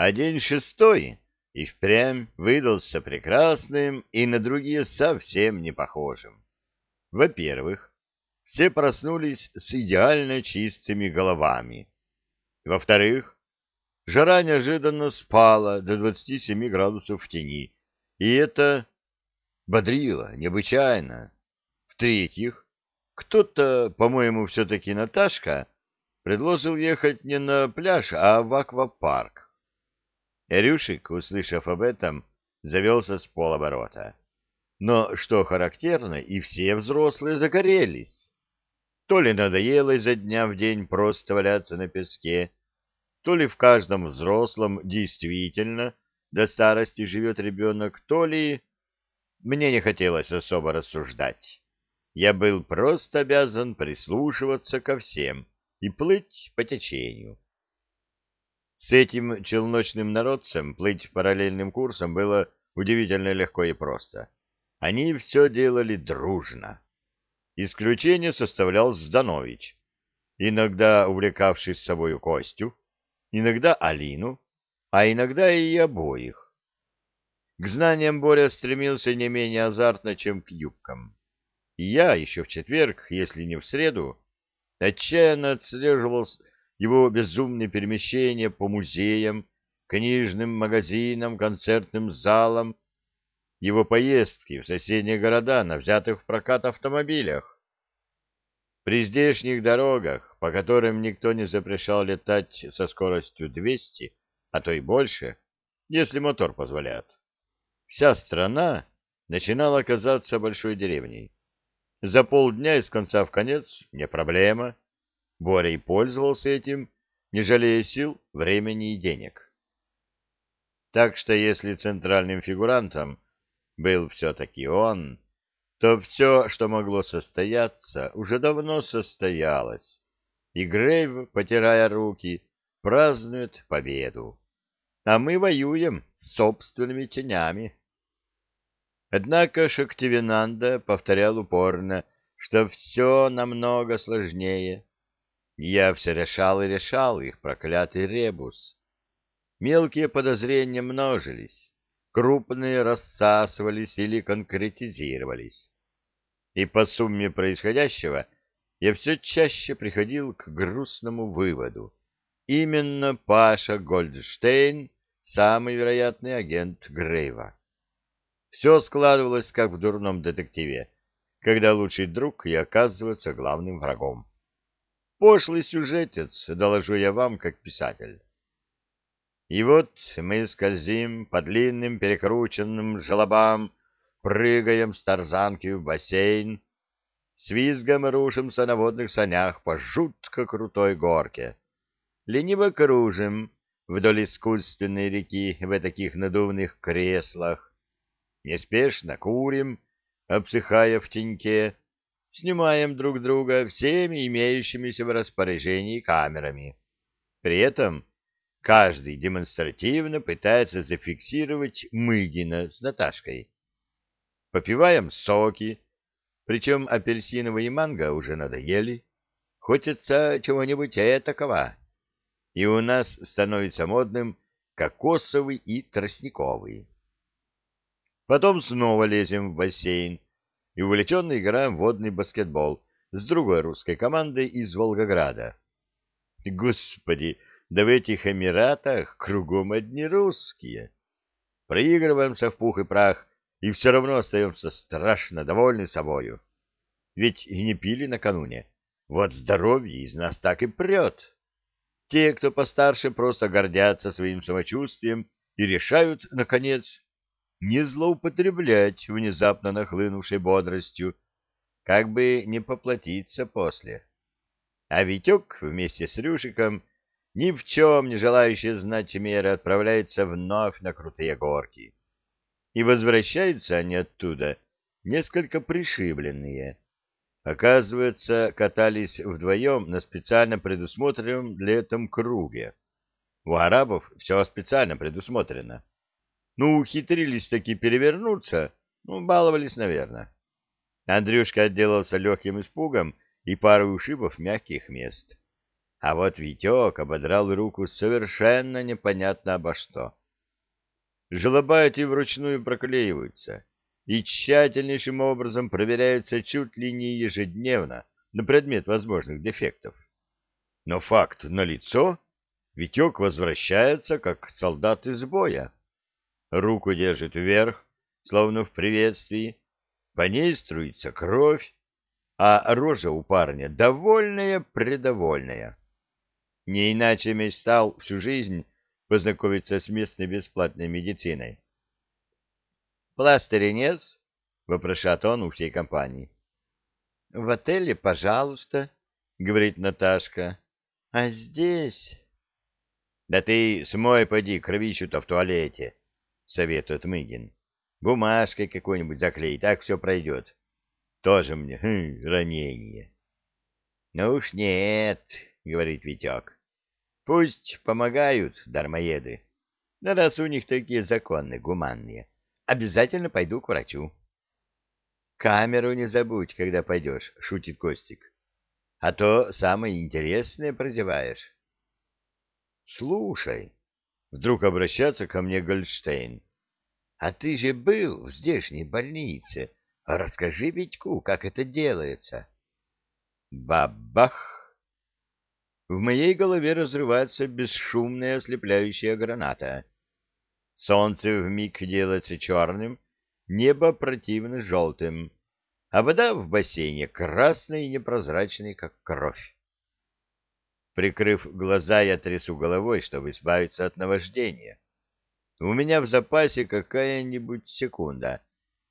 А день шестой и впрямь выдался прекрасным и на другие совсем не похожим. Во-первых, все проснулись с идеально чистыми головами. Во-вторых, жара неожиданно спала до 27 градусов в тени, и это бодрило необычайно. В-третьих, кто-то, по-моему, все-таки Наташка, предложил ехать не на пляж, а в аквапарк. Рюшик, услышав об этом, завелся с полоборота. Но, что характерно, и все взрослые загорелись. То ли надоело изо дня в день просто валяться на песке, то ли в каждом взрослом действительно до старости живет ребенок, то ли... Мне не хотелось особо рассуждать. Я был просто обязан прислушиваться ко всем и плыть по течению. С этим челночным народцем плыть параллельным курсом было удивительно легко и просто. Они все делали дружно. Исключение составлял Зданович, иногда увлекавший с собою Костю, иногда Алину, а иногда и обоих. К знаниям Боря стремился не менее азартно, чем к юбкам. И я еще в четверг, если не в среду, отчаянно отслеживал его безумные перемещения по музеям, книжным магазинам, концертным залам, его поездки в соседние города на взятых в прокат автомобилях. При здешних дорогах, по которым никто не запрещал летать со скоростью 200, а то и больше, если мотор позволяет, вся страна начинала казаться большой деревней. За полдня из конца в конец не проблема. Боря и пользовался этим, не жалея сил, времени и денег. Так что если центральным фигурантом был все-таки он, то все, что могло состояться, уже давно состоялось, и Грейв, потирая руки, празднует победу. А мы воюем с собственными тенями. Однако Шактивинанда повторял упорно, что все намного сложнее. Я все решал и решал их проклятый ребус. Мелкие подозрения множились, крупные рассасывались или конкретизировались. И по сумме происходящего я все чаще приходил к грустному выводу. Именно Паша Гольдштейн — самый вероятный агент Грейва. Все складывалось, как в дурном детективе, когда лучший друг и оказывается главным врагом. Пошлый сюжетец, доложу я вам, как писатель. И вот мы скользим по длинным перекрученным желобам, прыгаем с тарзанки в бассейн, с визгом рушимся на водных санях по жутко крутой горке. Лениво кружим вдоль искусственной реки в таких надувных креслах, неспешно курим, обсыхая в теньке, снимаем друг друга всеми имеющимися в распоряжении камерами. При этом каждый демонстративно пытается зафиксировать Мыгина с Наташкой. Попиваем соки, причем апельсиновые и манго уже надоели. Хочется чего-нибудь этакого. И у нас становится модным кокосовый и тростниковый. Потом снова лезем в бассейн и увлеченно играем в водный баскетбол с другой русской командой из Волгограда. Господи, да в этих Эмиратах кругом одни русские. Проигрываемся в пух и прах, и все равно остаемся страшно довольны собою. Ведь и не пили накануне. Вот здоровье из нас так и прет. Те, кто постарше, просто гордятся своим самочувствием и решают, наконец, не злоупотреблять внезапно нахлынувшей бодростью, как бы не поплатиться после. А Витек вместе с Рюшиком, ни в чем не желающий знать меры, отправляется вновь на крутые горки. И возвращаются они оттуда несколько пришибленные. Оказывается, катались вдвоем на специально предусмотренном для этого круге. У арабов все специально предусмотрено. Ну, ухитрились таки перевернуться, ну, баловались, наверное. Андрюшка отделался легким испугом и парой ушибов мягких мест. А вот Витек ободрал руку совершенно непонятно обо что. Желоба эти вручную проклеиваются и тщательнейшим образом проверяются чуть ли не ежедневно на предмет возможных дефектов. Но факт налицо, Витек возвращается, как солдат из боя. Руку держит вверх, словно в приветствии, по ней струится кровь, а рожа у парня довольная-предовольная. Не иначе мечтал всю жизнь познакомиться с местной бесплатной медициной. «Пластыря нет?» — вопрошает он у всей компании. «В отеле, пожалуйста», — говорит Наташка. «А здесь...» «Да ты смой поди кровищу-то в туалете», — советует Мыгин. «Бумажкой какой-нибудь заклей, так все пройдет. Тоже мне хм, ранение». «Ну уж нет», — говорит Витек. Пусть помогают дармоеды. Но раз у них такие законы гуманные, обязательно пойду к врачу. Камеру не забудь, когда пойдешь, — шутит Костик. А то самое интересное прозеваешь. Слушай, вдруг обращаться ко мне Гольдштейн. А ты же был в здешней больнице. Расскажи Витьку, как это делается. Бабах! В моей голове разрывается бесшумная ослепляющая граната. Солнце вмиг делается черным, небо противно желтым, а вода в бассейне красной и непрозрачной, как кровь. Прикрыв глаза, я трясу головой, чтобы избавиться от наваждения. У меня в запасе какая-нибудь секунда.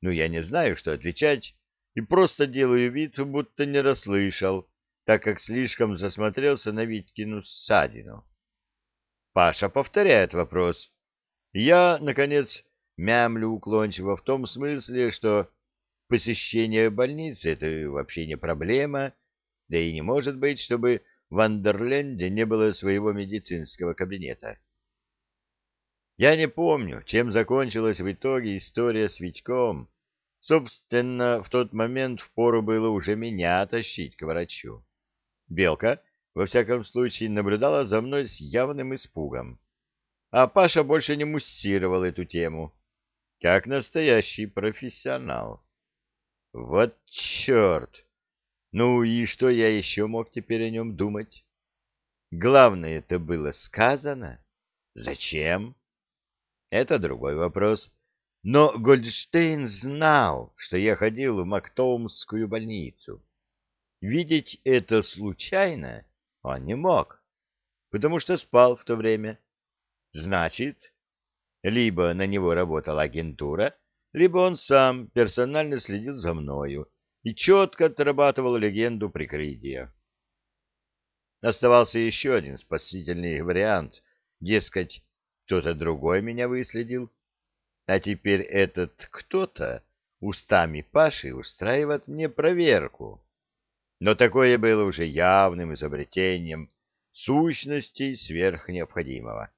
Ну, я не знаю, что отвечать, и просто делаю вид, будто не расслышал так как слишком засмотрелся на Витькину ссадину. Паша повторяет вопрос. Я, наконец, мямлю уклончиво в том смысле, что посещение больницы — это вообще не проблема, да и не может быть, чтобы в Андерленде не было своего медицинского кабинета. Я не помню, чем закончилась в итоге история с Витьком. Собственно, в тот момент впору было уже меня тащить к врачу. Белка, во всяком случае, наблюдала за мной с явным испугом. А Паша больше не муссировал эту тему, как настоящий профессионал. Вот черт! Ну и что я еще мог теперь о нем думать? Главное это было сказано. Зачем? Это другой вопрос. Но Гольдштейн знал, что я ходил в Мактоумскую больницу. Видеть это случайно он не мог, потому что спал в то время. Значит, либо на него работала агентура, либо он сам персонально следил за мною и четко отрабатывал легенду прикрытия. Оставался еще один спасительный вариант, дескать, кто-то другой меня выследил, а теперь этот кто-то устами Паши устраивает мне проверку. Но такое было уже явным изобретением сущностей сверхнеобходимого.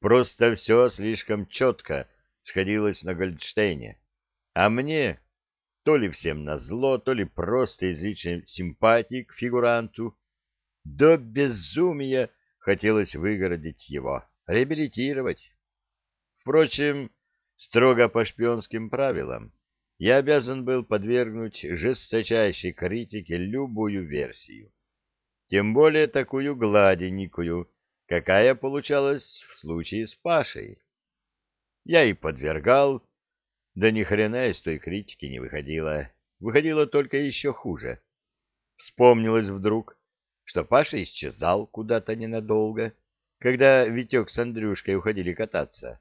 Просто все слишком четко сходилось на Гольдштейне, а мне, то ли всем назло, то ли просто из личной симпатии к фигуранту, до безумия хотелось выгородить его, реабилитировать. Впрочем, строго по шпионским правилам, я обязан был подвергнуть жесточайшей критике любую версию, тем более такую гладенькую, какая получалась в случае с Пашей. Я и подвергал, да ни хрена из той критики не выходило, выходило только еще хуже. Вспомнилось вдруг, что Паша исчезал куда-то ненадолго, когда Витек с Андрюшкой уходили кататься.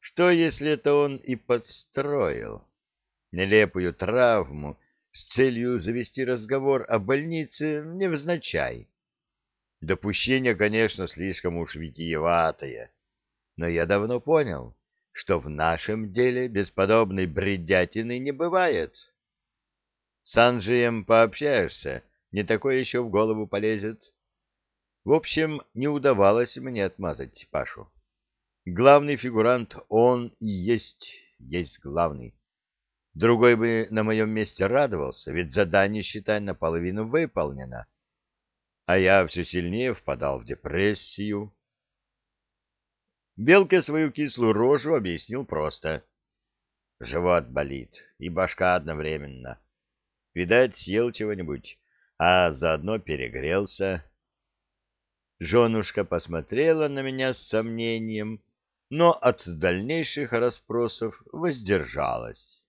Что, если это он и подстроил? нелепую травму с целью завести разговор о больнице невзначай. Допущение, конечно, слишком уж витиеватое, но я давно понял, что в нашем деле бесподобной бредятины не бывает. С Анжием пообщаешься, не такое еще в голову полезет. В общем, не удавалось мне отмазать Пашу. Главный фигурант он и есть, есть главный. Другой бы на моем месте радовался, ведь задание, считай, наполовину выполнено. а я все сильнее впадал в депрессию. Белке свою кислую рожу объяснил просто. Живот болит, и башка одновременно. Видать, съел чего-нибудь, а заодно перегрелся. Женушка посмотрела на меня с сомнением, но от дальнейших расспросов воздержалась.